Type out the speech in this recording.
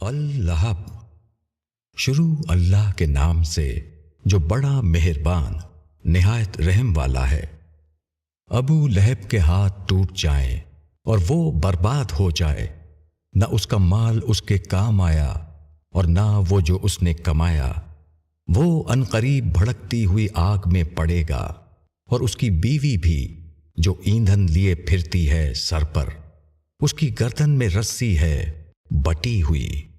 اللہب شروع اللہ کے نام سے جو بڑا مہربان، نہایت رحم والا ہے۔ ابو لہب کے ہاتھ ٹوٹ جائیں اور وہ برباد ہو جائے۔ نہ اس کا مال اس کے کام آیا اور نہ وہ جو اس نے کمایا، وہ انقریب بھڑکتی ہوئی آگ میں پڑے گا۔ اور اس کی بیوی بھی جو ایندھن لیے پھرتی ہے سر پر، اس کی گردن میں رسی ہے، بٹی ہوئی۔